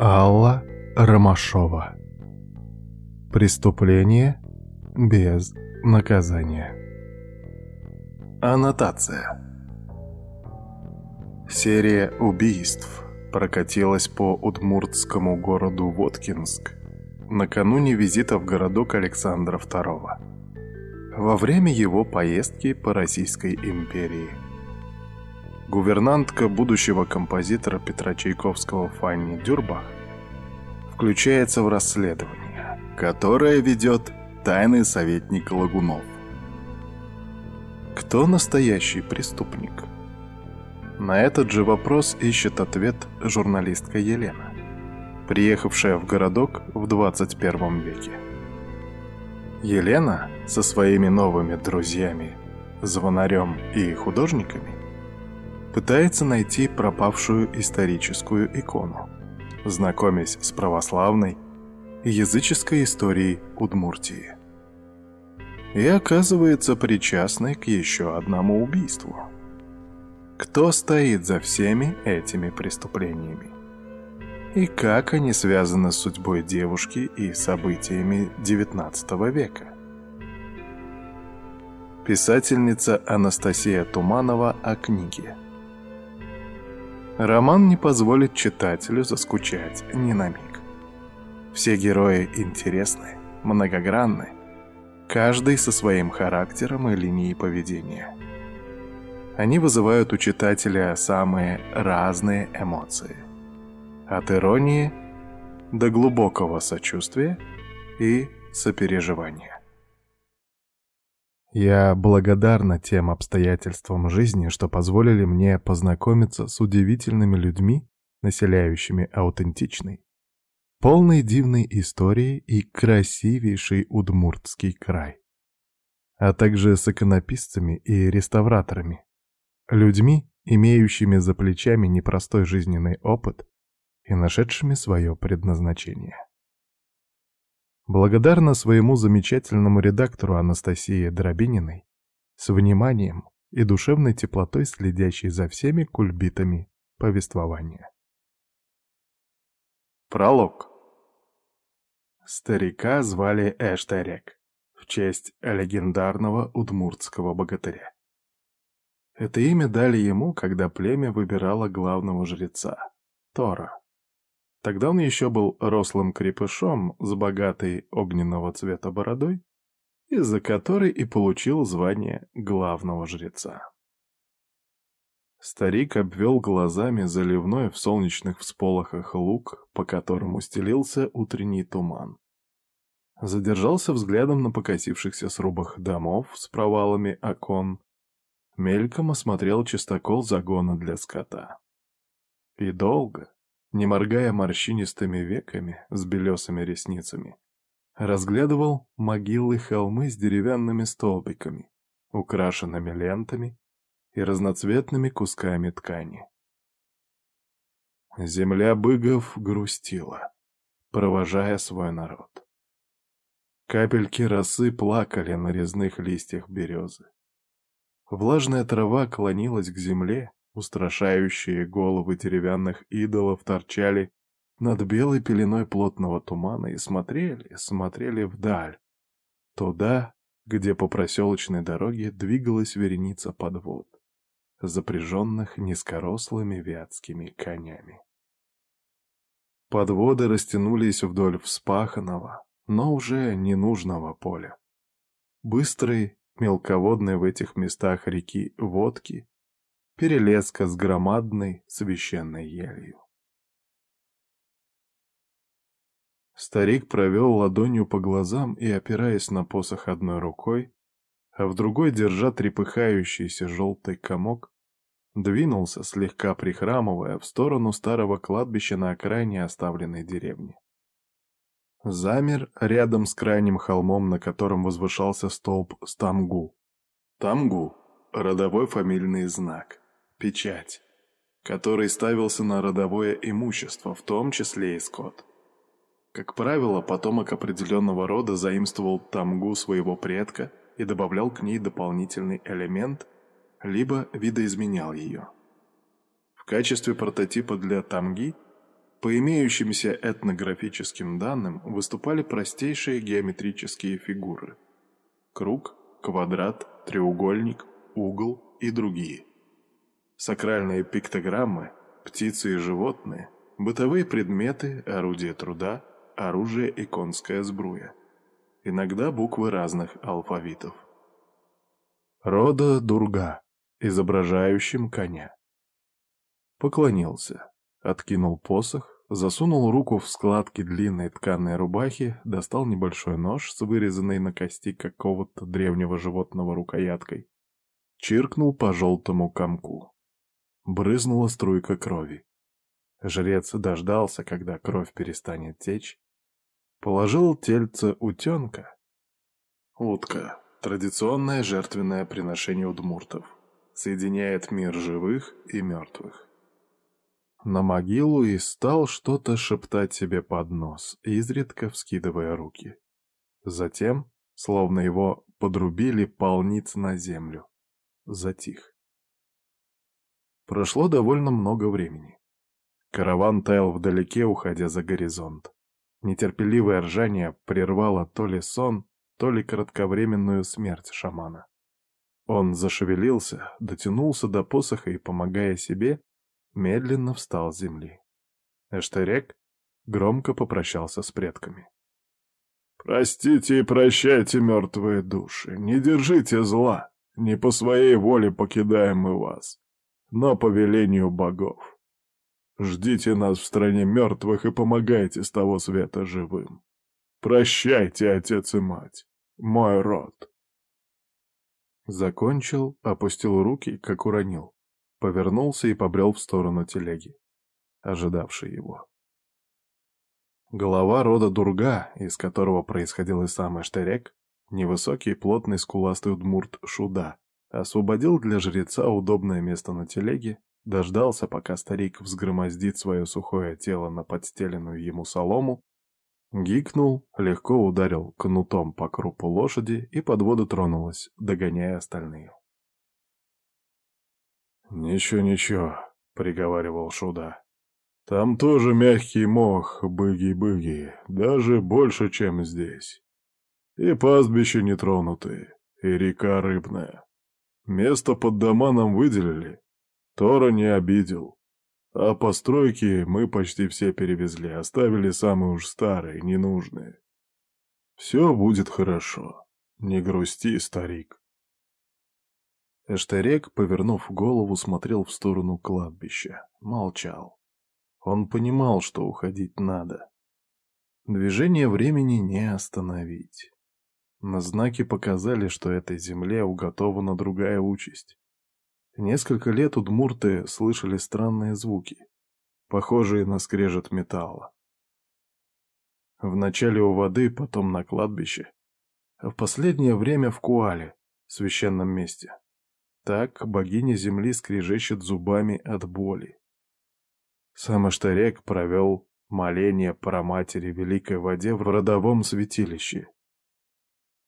Алла Ромашова. Преступление без наказания. Аннотация. Серия убийств прокатилась по удмуртскому городу Воткинск накануне визита в городок Александра II во время его поездки по Российской империи – гувернантка будущего композитора Петра Чайковского Фанни Дюрбах включается в расследование, которое ведет тайный советник Лагунов. Кто настоящий преступник? На этот же вопрос ищет ответ журналистка Елена, приехавшая в городок в 21 веке. Елена со своими новыми друзьями, звонарем и художниками пытается найти пропавшую историческую икону, знакомясь с православной и языческой историей Удмуртии. И оказывается причастной к еще одному убийству. Кто стоит за всеми этими преступлениями? И как они связаны с судьбой девушки и событиями XIX века? Писательница Анастасия Туманова о книге – Роман не позволит читателю заскучать ни на миг. Все герои интересны, многогранны, каждый со своим характером и линией поведения. Они вызывают у читателя самые разные эмоции. От иронии до глубокого сочувствия и сопереживания. Я благодарна тем обстоятельствам жизни, что позволили мне познакомиться с удивительными людьми, населяющими аутентичный, полный дивной истории и красивейший Удмуртский край, а также с иконописцами и реставраторами, людьми, имеющими за плечами непростой жизненный опыт и нашедшими свое предназначение. Благодарна своему замечательному редактору Анастасии Дробининой, с вниманием и душевной теплотой следящей за всеми кульбитами повествования. Пролог. Старика звали Эштерек в честь легендарного удмуртского богатыря. Это имя дали ему, когда племя выбирало главного жреца — Тора. Тогда он еще был рослым крепышом с богатой огненного цвета бородой, из-за которой и получил звание главного жреца. Старик обвел глазами заливной в солнечных всполохах луг, по которому стелился утренний туман. Задержался взглядом на покосившихся срубах домов с провалами окон, мельком осмотрел чистокол загона для скота. И долго, не моргая морщинистыми веками с белесыми ресницами. Разглядывал могилы холмы с деревянными столбиками, украшенными лентами и разноцветными кусками ткани. Земля быгов грустила, провожая свой народ. Капельки росы плакали на резных листьях березы. Влажная трава клонилась к земле, Устрашающие головы деревянных идолов торчали над белой пеленой плотного тумана и смотрели, смотрели вдаль, туда, где по проселочной дороге двигалась вереница подвод, запряженных низкорослыми вятскими конями. Подводы растянулись вдоль вспаханного, но уже ненужного поля. Быстрые, мелководные в этих местах реки водки перелеска с громадной священной елью. Старик провел ладонью по глазам и, опираясь на посох одной рукой, а в другой, держа трепыхающийся желтый комок, двинулся, слегка прихрамывая, в сторону старого кладбища на окраине оставленной деревни. Замер рядом с крайним холмом, на котором возвышался столб Стамгу. Тамгу — родовой фамильный знак печать, который ставился на родовое имущество, в том числе и скот. Как правило, потомок определенного рода заимствовал тамгу своего предка и добавлял к ней дополнительный элемент, либо видоизменял ее. В качестве прототипа для тамги По имеющимся этнографическим данным выступали простейшие геометрические фигуры. Круг, квадрат, треугольник, угол и другие. Сакральные пиктограммы, птицы и животные, бытовые предметы, орудия труда, оружие и конская сбруя. Иногда буквы разных алфавитов. Рода Дурга, изображающим коня. Поклонился, откинул посох, засунул руку в складки длинной тканой рубахи, достал небольшой нож с вырезанной на кости какого-то древнего животного рукояткой, чиркнул по желтому комку. Брызнула струйка крови. Жрец дождался, когда кровь перестанет течь, положил тельце утенка. Утка — традиционное жертвенное приношение удмуртов, соединяет мир живых и мертвых на могилу и стал что-то шептать себе под нос, изредка вскидывая руки. Затем, словно его подрубили, полниц на землю. Затих. Прошло довольно много времени. Караван таял вдалеке, уходя за горизонт. Нетерпеливое ржание прервало то ли сон, то ли кратковременную смерть шамана. Он зашевелился, дотянулся до посоха и, помогая себе, медленно встал с земли. Эштерек громко попрощался с предками. «Простите и прощайте, мертвые души, не держите зла, не по своей воле покидаем мы вас, но по велению богов. Ждите нас в стране мертвых и помогайте с того света живым. Прощайте, отец и мать, мой род». Закончил, опустил руки, как уронил повернулся и побрел в сторону телеги, ожидавшей его. Голова рода Дурга, из которого происходил и сам Эштерек, невысокий плотный скуластый удмурт Шуда, освободил для жреца удобное место на телеге, дождался, пока старик взгромоздит свое сухое тело на подстеленную ему солому, гикнул, легко ударил кнутом по крупу лошади, и подвода тронулась, догоняя остальные. «Ничего, ничего», — приговаривал Шуда. «Там тоже мягкий мох, быги-быги, даже больше, чем здесь. И пастбища нетронутые, и река рыбная. Место под дома нам выделили. Тора не обидел. А постройки мы почти все перевезли, оставили самые уж старые, ненужные. Все будет хорошо. Не грусти, старик. Эштерек, повернув голову, смотрел в сторону кладбища. Молчал. Он понимал, что уходить надо. Движение времени не остановить. На знаки показали, что этой земле уготована другая участь. Несколько лет удмурты слышали странные звуки, похожие на скрежет металла. Вначале у воды, потом на кладбище, а в последнее время в Куале, священном месте. Так богиня земли скрежещет зубами от боли. Сам Аштарек провел моление про матери Великой Воде в родовом святилище.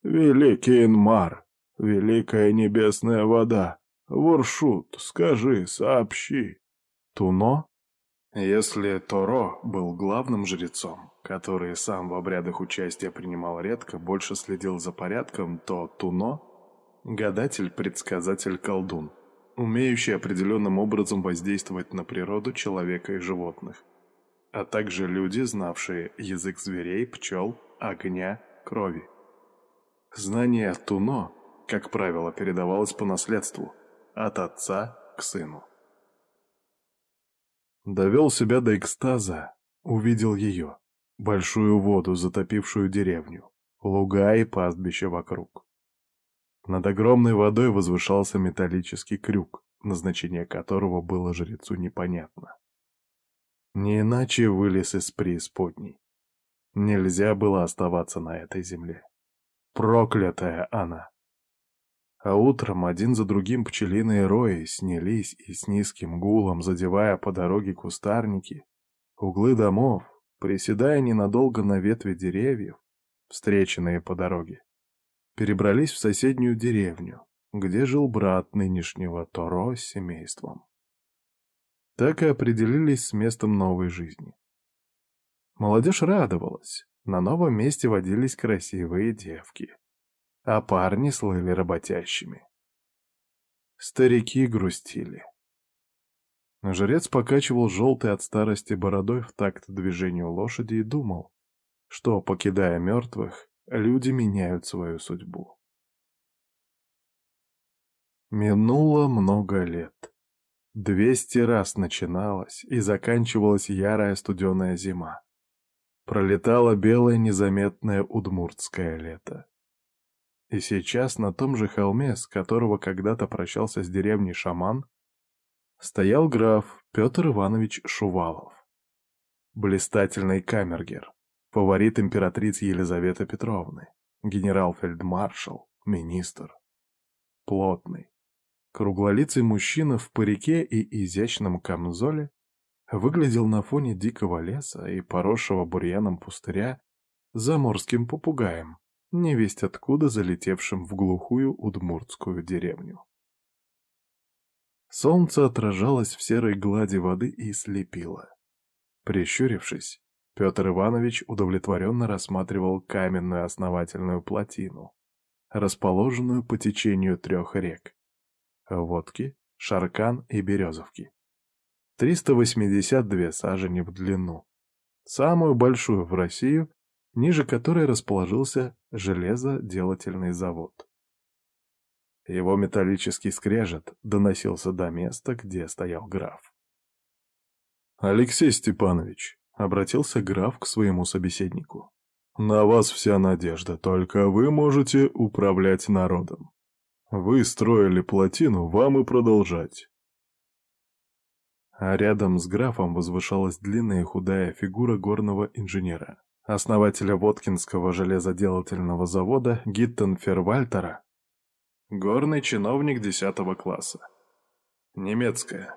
«Великий Инмар, Великая Небесная Вода, Воршут, скажи, сообщи». Туно? Если Торо был главным жрецом, который сам в обрядах участия принимал редко, больше следил за порядком, то Туно Гадатель, предсказатель, колдун, умеющий определенным образом воздействовать на природу человека и животных, а также люди, знавшие язык зверей, пчел, огня, крови. Знание Туно, как правило, передавалось по наследству, от отца к сыну. Довел себя до экстаза, увидел ее, большую воду, затопившую деревню, луга и пастбища вокруг. Над огромной водой возвышался металлический крюк, назначение которого было жрецу непонятно. Не иначе вылез из преисподней. Нельзя было оставаться на этой земле. Проклятая она! А утром один за другим пчелиные рои снялись и с низким гулом, задевая по дороге кустарники, углы домов, приседая ненадолго на ветви деревьев, встреченные по дороге, перебрались в соседнюю деревню, где жил брат нынешнего Торо с семейством. Так и определились с местом новой жизни. Молодежь радовалась, на новом месте водились красивые девки, а парни слыли работящими. Старики грустили. Жрец покачивал желтой от старости бородой в такт движению лошади и думал, что, покидая мертвых, люди меняют свою судьбу. Минуло много лет. Двести раз начиналась и заканчивалась ярая студеная зима. Пролетало белое незаметное удмуртское лето. И сейчас на том же холме, с которого когда-то прощался с деревней шаман, стоял граф Петр Иванович Шувалов. Блистательный камергер, фаворит императрицы Елизаветы Петровны, генерал-фельдмаршал, министр. Плотный, Круглолицый мужчина в парике и изящном камзоле выглядел на фоне дикого леса и поросшего бурьяном пустыря заморским попугаем, невесть откуда залетевшим в глухую удмуртскую деревню. Солнце отражалось в серой глади воды и слепило. Прищурившись, Петр Иванович удовлетворенно рассматривал каменную основательную плотину, расположенную по течению трех рек водки, шаркан и березовки. 382 сажени в длину. Самую большую в Россию, ниже которой расположился железоделательный завод. Его металлический скрежет доносился до места, где стоял граф. «Алексей Степанович», — обратился граф к своему собеседнику, — «на вас вся надежда, только вы можете управлять народом. Вы строили плотину, вам и продолжать. А рядом с графом возвышалась длинная худая фигура горного инженера, основателя Воткинского железоделательного завода Гиттенфервальтера, горный чиновник десятого класса. Немецкая.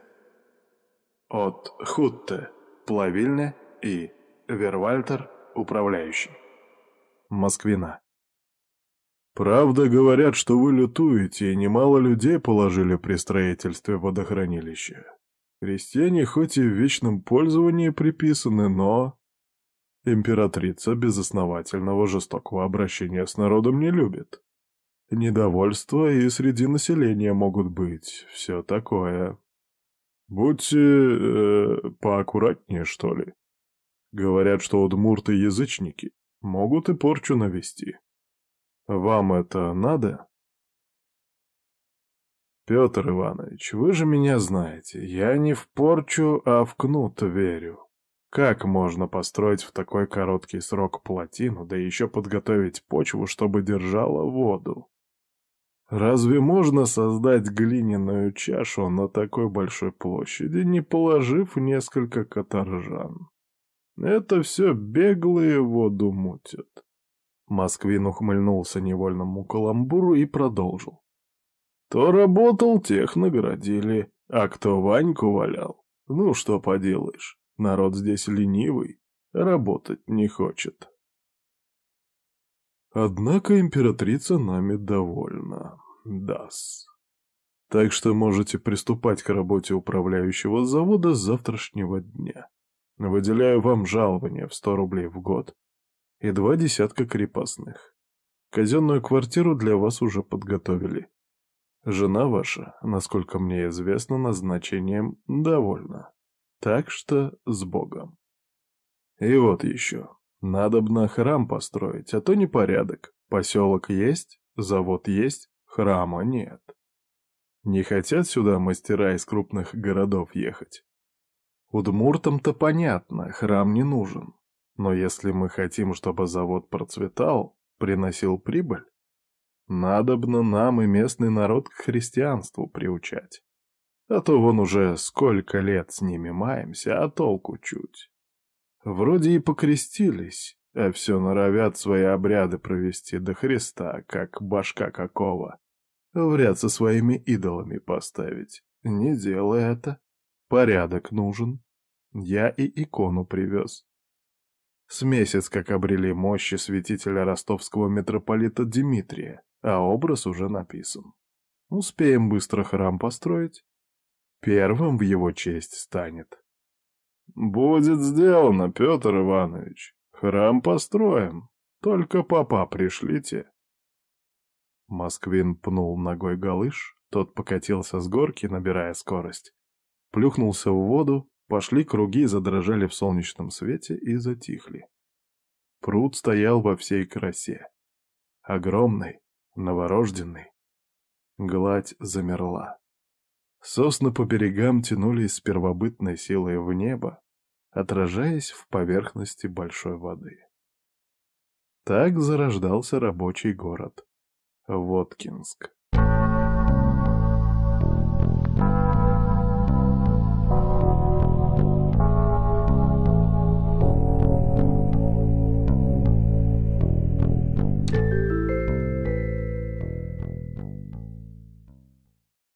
От Хутте – плавильня и Вервальтер – управляющий. Москвина. Правда, говорят, что вы лютуете, и немало людей положили при строительстве водохранилища. Крестьяне хоть и в вечном пользовании приписаны, но... Императрица безосновательного жестокого обращения с народом не любит. Недовольство и среди населения могут быть, все такое. Будьте э, поаккуратнее, что ли. Говорят, что удмурты язычники могут и порчу навести. Вам это надо? Петр Иванович, вы же меня знаете, я не в порчу, а в кнут верю. Как можно построить в такой короткий срок плотину, да еще подготовить почву, чтобы держала воду? Разве можно создать глиняную чашу на такой большой площади, не положив несколько каторжан? Это все беглые воду мутят. Москвин ухмыльнулся невольному каламбуру и продолжил. То работал, тех наградили, а кто Ваньку валял? Ну, что поделаешь, народ здесь ленивый, работать не хочет. Однако императрица нами довольна, дас. Так что можете приступать к работе управляющего завода с завтрашнего дня. Выделяю вам жалование в сто рублей в год и два десятка крепостных. Казенную квартиру для вас уже подготовили. Жена ваша, насколько мне известно, назначением довольна. Так что с Богом. И вот еще. Надобно храм построить, а то непорядок. Поселок есть, завод есть, храма нет. Не хотят сюда мастера из крупных городов ехать. Удмуртам-то понятно, храм не нужен. Но если мы хотим, чтобы завод процветал, приносил прибыль, надобно нам и местный народ к христианству приучать. А то вон уже сколько лет с ними маемся, а толку чуть. Вроде и покрестились, а все норовят свои обряды провести до Христа, как башка какого. Вряд со своими идолами поставить. Не делай это. Порядок нужен. Я и икону привез. С месяц как обрели мощи святителя ростовского митрополита Дмитрия, а образ уже написан. Успеем быстро храм построить. Первым в его честь станет. «Будет сделано, Петр Иванович. Храм построим. Только папа пришлите». Москвин пнул ногой галыш, тот покатился с горки, набирая скорость. Плюхнулся в воду, пошли круги, задрожали в солнечном свете и затихли. Пруд стоял во всей красе. Огромный, новорожденный. Гладь замерла. Сосны по берегам тянулись с первобытной силой в небо, отражаясь в поверхности большой воды. Так зарождался рабочий город Воткинск.